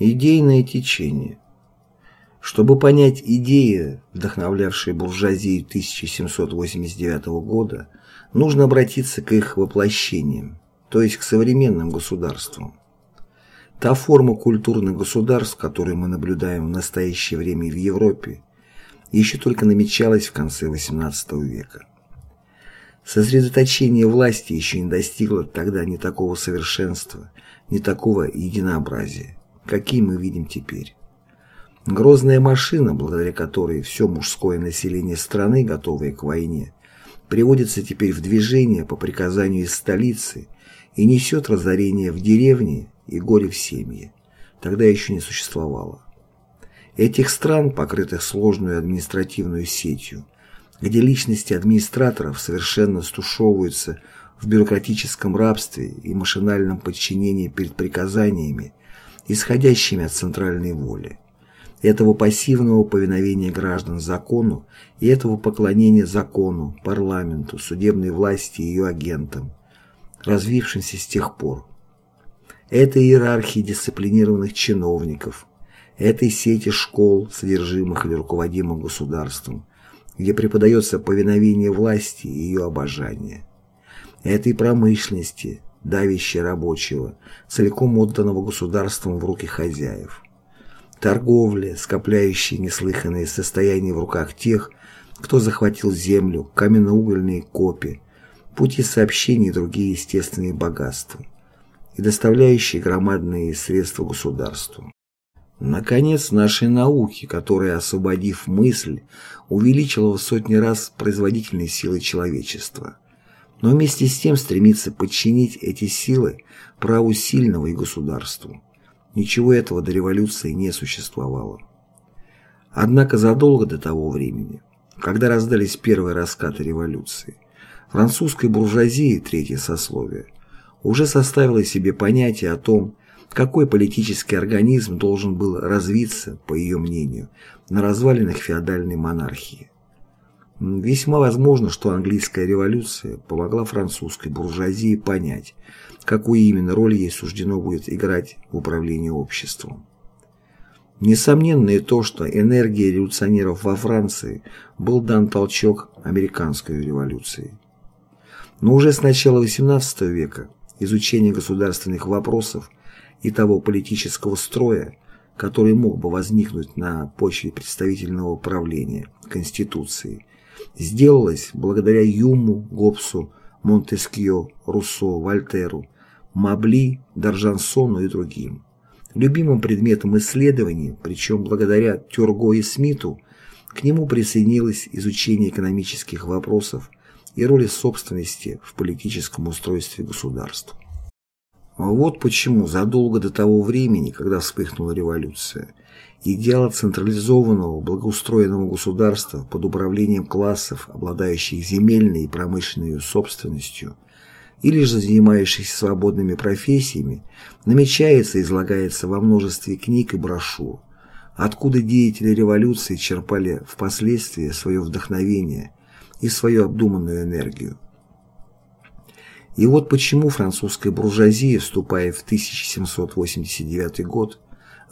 Идейное течение. Чтобы понять идеи, вдохновлявшие буржуазию 1789 года, нужно обратиться к их воплощениям, то есть к современным государствам. Та форма культурных государств, которую мы наблюдаем в настоящее время в Европе, еще только намечалась в конце XVIII века. Сосредоточение власти еще не достигло тогда ни такого совершенства, ни такого единообразия, какие мы видим теперь. Грозная машина, благодаря которой все мужское население страны, готовое к войне, приводится теперь в движение по приказанию из столицы и несет разорение в деревне и горе в семье. Тогда еще не существовало. Этих стран, покрытых сложной административной сетью, где личности администраторов совершенно стушевываются в бюрократическом рабстве и машинальном подчинении перед приказаниями, исходящими от центральной воли, этого пассивного повиновения граждан закону и этого поклонения закону, парламенту, судебной власти и ее агентам, развившимся с тех пор. Это иерархии дисциплинированных чиновников, этой сети школ, содержимых или руководимых государством, где преподается повиновение власти и ее обожание. Этой промышленности, давящей рабочего, целиком отданного государством в руки хозяев. Торговля, скопляющая неслыханные состояния в руках тех, кто захватил землю, каменно-угольные копи, пути сообщений и другие естественные богатства, и доставляющие громадные средства государству. Наконец, нашей науки, которая, освободив мысль, увеличила в сотни раз производительные силы человечества, но вместе с тем стремится подчинить эти силы праву сильного и государству. Ничего этого до революции не существовало. Однако задолго до того времени, когда раздались первые раскаты революции, французской буржуазии, третье сословие, уже составило себе понятие о том, какой политический организм должен был развиться, по ее мнению, на развалинах феодальной монархии. Весьма возможно, что английская революция помогла французской буржуазии понять, какую именно роль ей суждено будет играть в управлении обществом. Несомненно и то, что энергии революционеров во Франции был дан толчок американской революции. Но уже с начала XVIII века изучение государственных вопросов и того политического строя, который мог бы возникнуть на почве представительного управления Конституции, сделалось благодаря Юму, Гоббсу, Монтескьё, Руссо, Вольтеру, Мабли, Даржансону и другим. Любимым предметом исследований, причем благодаря Тюрго и Смиту, к нему присоединилось изучение экономических вопросов и роли собственности в политическом устройстве государства. Вот почему задолго до того времени, когда вспыхнула революция, идеал централизованного благоустроенного государства под управлением классов, обладающих земельной и промышленной собственностью, или же занимающихся свободными профессиями, намечается и излагается во множестве книг и брошюр, откуда деятели революции черпали впоследствии свое вдохновение и свою обдуманную энергию. И вот почему французская буржуазия, вступая в 1789 год,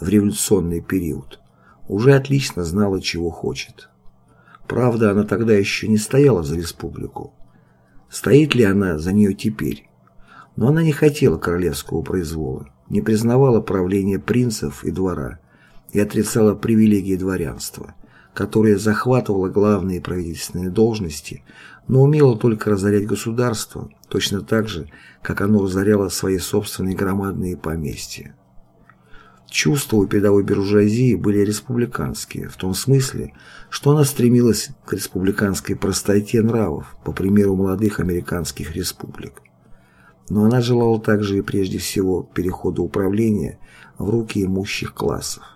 в революционный период, уже отлично знала, чего хочет. Правда, она тогда еще не стояла за республику. Стоит ли она за нее теперь? Но она не хотела королевского произвола, не признавала правления принцев и двора и отрицала привилегии дворянства, которое захватывало главные правительственные должности, но умело только разорять государство, точно так же, как оно разоряло свои собственные громадные поместья. Чувства у передовой буржуазии были республиканские, в том смысле, что она стремилась к республиканской простоте нравов, по примеру молодых американских республик. Но она желала также и прежде всего перехода управления в руки имущих классов.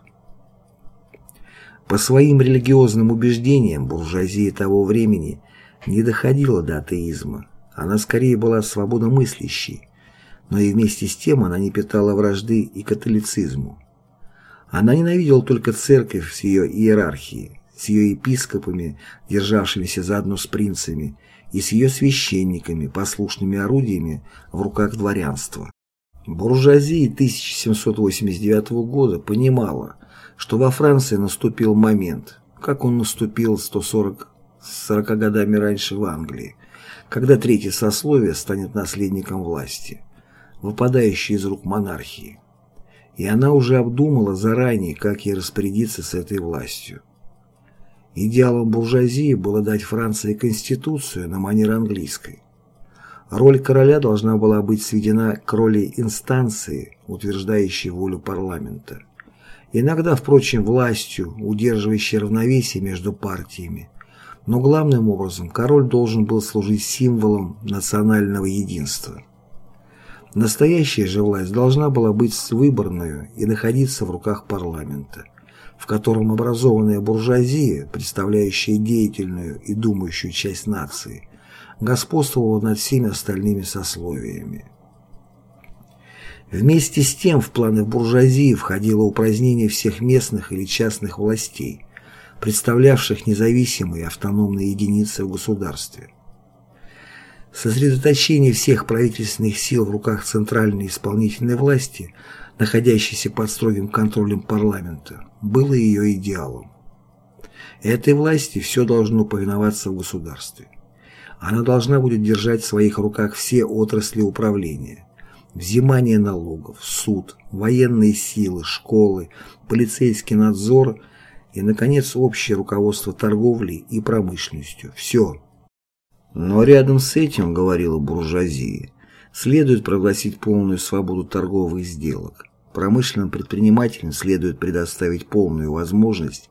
По своим религиозным убеждениям буржуазия того времени не доходила до атеизма, она скорее была свободомыслящей, но и вместе с тем она не питала вражды и католицизму. Она ненавидела только церковь с ее иерархией, с ее епископами, державшимися заодно с принцами, и с ее священниками, послушными орудиями в руках дворянства. Буржуазия 1789 года понимала, что во Франции наступил момент, как он наступил 140 40 годами раньше в Англии, когда третье сословие станет наследником власти, выпадающей из рук монархии. И она уже обдумала заранее, как ей распорядиться с этой властью. Идеалом буржуазии было дать Франции конституцию на манер английской. Роль короля должна была быть сведена к роли инстанции, утверждающей волю парламента. Иногда, впрочем, властью, удерживающей равновесие между партиями. Но главным образом король должен был служить символом национального единства. Настоящая же власть должна была быть выборную и находиться в руках парламента, в котором образованная буржуазия, представляющая деятельную и думающую часть нации, господствовала над всеми остальными сословиями. Вместе с тем в планы буржуазии входило упразднение всех местных или частных властей, представлявших независимые автономные единицы в государстве. Сосредоточение всех правительственных сил в руках центральной исполнительной власти, находящейся под строгим контролем парламента, было ее идеалом. Этой власти все должно повиноваться в государстве. Она должна будет держать в своих руках все отрасли управления. Взимание налогов, суд, военные силы, школы, полицейский надзор и, наконец, общее руководство торговлей и промышленностью. Все. Но рядом с этим, говорила буржуазия, следует прогласить полную свободу торговых сделок. Промышленным предпринимателям следует предоставить полную возможность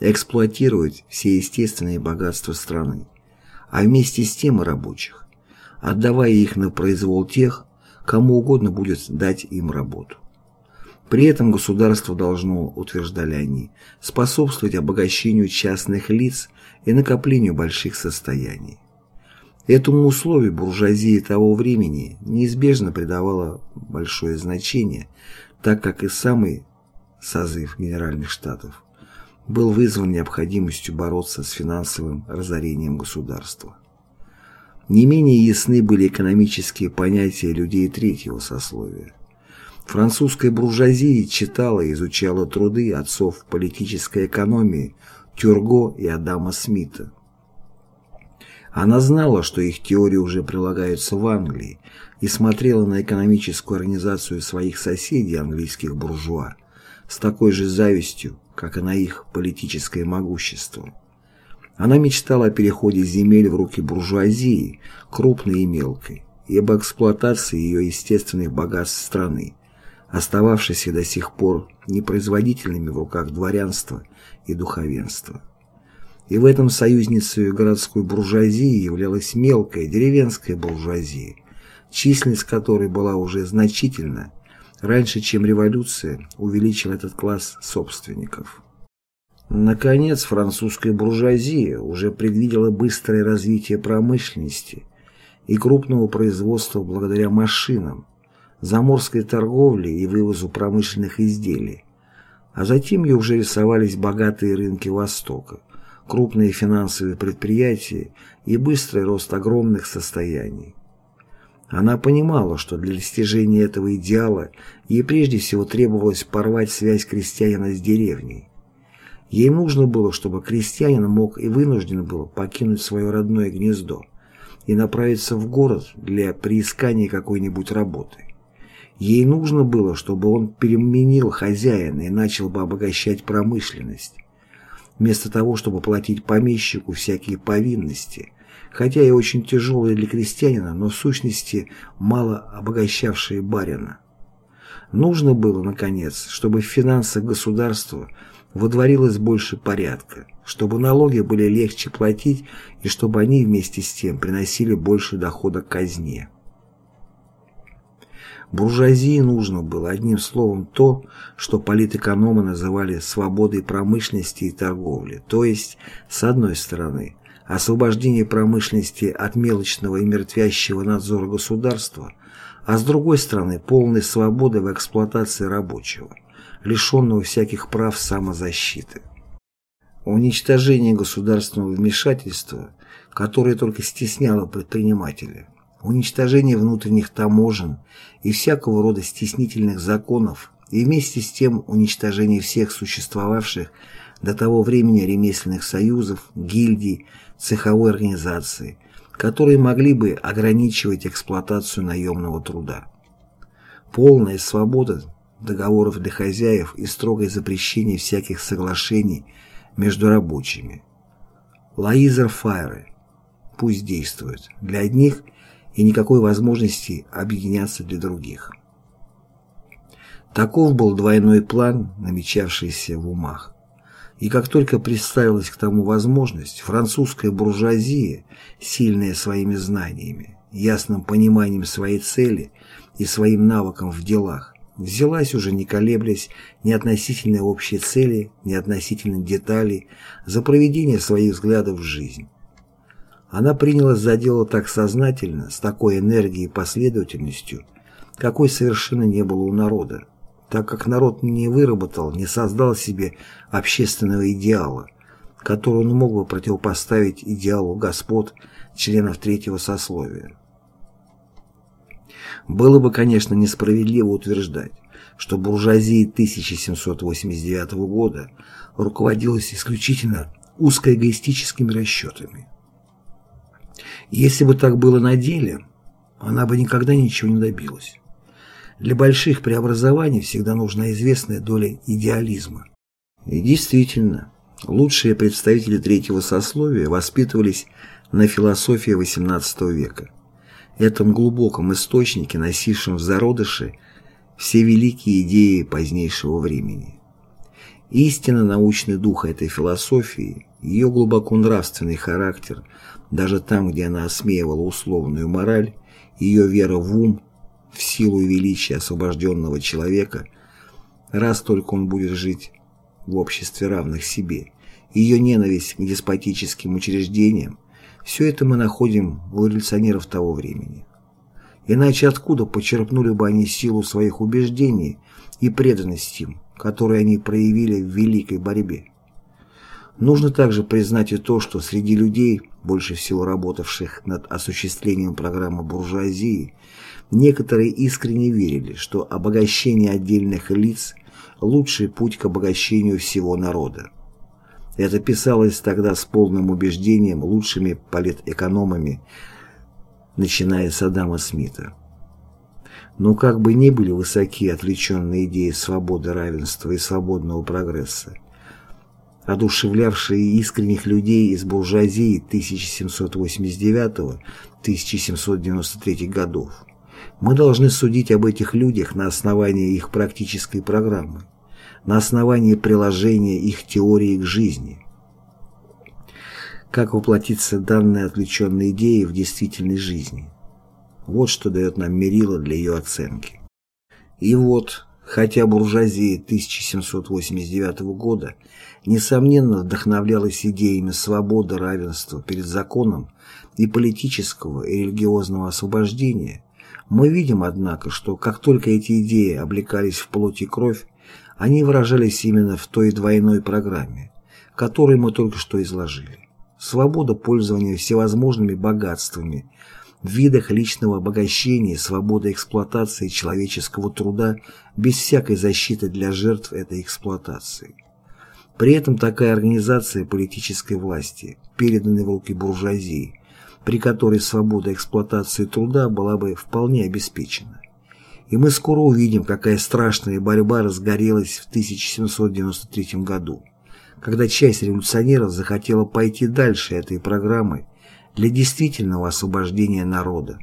эксплуатировать все естественные богатства страны а вместе с тем и рабочих, отдавая их на произвол тех, кому угодно будет дать им работу. При этом государство должно, утверждали они, способствовать обогащению частных лиц и накоплению больших состояний. Этому условию буржуазия того времени неизбежно придавала большое значение, так как и самый созыв Генеральных Штатов был вызван необходимостью бороться с финансовым разорением государства. Не менее ясны были экономические понятия людей третьего сословия. Французская буржуазия читала и изучала труды отцов политической экономии Тюрго и Адама Смита. Она знала, что их теории уже прилагаются в Англии, и смотрела на экономическую организацию своих соседей, английских буржуа, с такой же завистью, как и на их политическое могущество. Она мечтала о переходе земель в руки буржуазии, крупной и мелкой, и об эксплуатации ее естественных богатств страны, остававшейся до сих пор непроизводительными в руках дворянства и духовенства. И в этом союзницей городской буржуазии являлась мелкая деревенская буржуазия, численность которой была уже значительна раньше, чем революция увеличила этот класс собственников. Наконец, французская буржуазия уже предвидела быстрое развитие промышленности и крупного производства благодаря машинам, заморской торговле и вывозу промышленных изделий, а затем ей уже рисовались богатые рынки Востока, крупные финансовые предприятия и быстрый рост огромных состояний. Она понимала, что для достижения этого идеала ей прежде всего требовалось порвать связь крестьянина с деревней. Ей нужно было, чтобы крестьянин мог и вынужден был покинуть свое родное гнездо и направиться в город для приискания какой-нибудь работы. Ей нужно было, чтобы он переменил хозяина и начал бы обогащать промышленность. Вместо того, чтобы платить помещику всякие повинности – хотя и очень тяжелые для крестьянина, но в сущности мало обогащавшие барина. Нужно было, наконец, чтобы в финансах государства водворилось больше порядка, чтобы налоги были легче платить и чтобы они вместе с тем приносили больше дохода к казне. Буржуазии нужно было, одним словом, то, что политэкономы называли свободой промышленности и торговли, то есть, с одной стороны, освобождение промышленности от мелочного и мертвящего надзора государства, а с другой стороны полной свободы в эксплуатации рабочего, лишенного всяких прав самозащиты. Уничтожение государственного вмешательства, которое только стесняло предпринимателя, уничтожение внутренних таможен и всякого рода стеснительных законов и вместе с тем уничтожение всех существовавших до того времени ремесленных союзов, гильдий, цеховой организации, которые могли бы ограничивать эксплуатацию наемного труда. Полная свобода договоров для хозяев и строгое запрещение всяких соглашений между рабочими. Лаизер Файры. Пусть действует. Для одних и никакой возможности объединяться для других. Таков был двойной план, намечавшийся в умах. И как только представилась к тому возможность, французская буржуазия, сильная своими знаниями, ясным пониманием своей цели и своим навыком в делах, взялась уже не колеблясь ни относительно общей цели, ни относительно деталей за проведение своих взглядов в жизнь. Она принялась за дело так сознательно, с такой энергией и последовательностью, какой совершенно не было у народа, так как народ не выработал, не создал себе общественного идеала, который он мог бы противопоставить идеалу господ, членов третьего сословия. Было бы, конечно, несправедливо утверждать, что буржуазия 1789 года руководилась исключительно узкоэгоистическими расчетами. Если бы так было на деле, она бы никогда ничего не добилась. Для больших преобразований всегда нужна известная доля идеализма. И действительно, лучшие представители третьего сословия воспитывались на философии XVIII века, этом глубоком источнике, носившем в зародыше все великие идеи позднейшего времени. Истинно научный дух этой философии, ее глубоко нравственный характер, даже там, где она осмеивала условную мораль, ее вера в ум, в силу и величие освобожденного человека, раз только он будет жить в обществе равных себе, ее ненависть к деспотическим учреждениям, все это мы находим у революционеров того времени. Иначе откуда почерпнули бы они силу своих убеждений и преданность им, которые они проявили в великой борьбе? Нужно также признать и то, что среди людей, больше всего работавших над осуществлением программы буржуазии, некоторые искренне верили, что обогащение отдельных лиц – лучший путь к обогащению всего народа. Это писалось тогда с полным убеждением лучшими политэкономами, начиная с Адама Смита. Но как бы ни были высоки отвлеченные идеи свободы, равенства и свободного прогресса, одушевлявшие искренних людей из буржуазии 1789-1793 годов. Мы должны судить об этих людях на основании их практической программы, на основании приложения их теории к жизни. Как воплотиться данные отвлеченные идеи в действительной жизни? Вот что дает нам мерило для ее оценки. И вот, хотя буржуазия 1789 года несомненно вдохновлялась идеями свободы, равенства перед законом и политического и религиозного освобождения, мы видим, однако, что как только эти идеи облекались в плоть и кровь, они выражались именно в той двойной программе, которую мы только что изложили. Свобода пользования всевозможными богатствами, в видах личного обогащения, свобода эксплуатации человеческого труда без всякой защиты для жертв этой эксплуатации. При этом такая организация политической власти, переданной в руки буржуазии, при которой свобода эксплуатации труда была бы вполне обеспечена. И мы скоро увидим, какая страшная борьба разгорелась в 1793 году, когда часть революционеров захотела пойти дальше этой программы для действительного освобождения народа.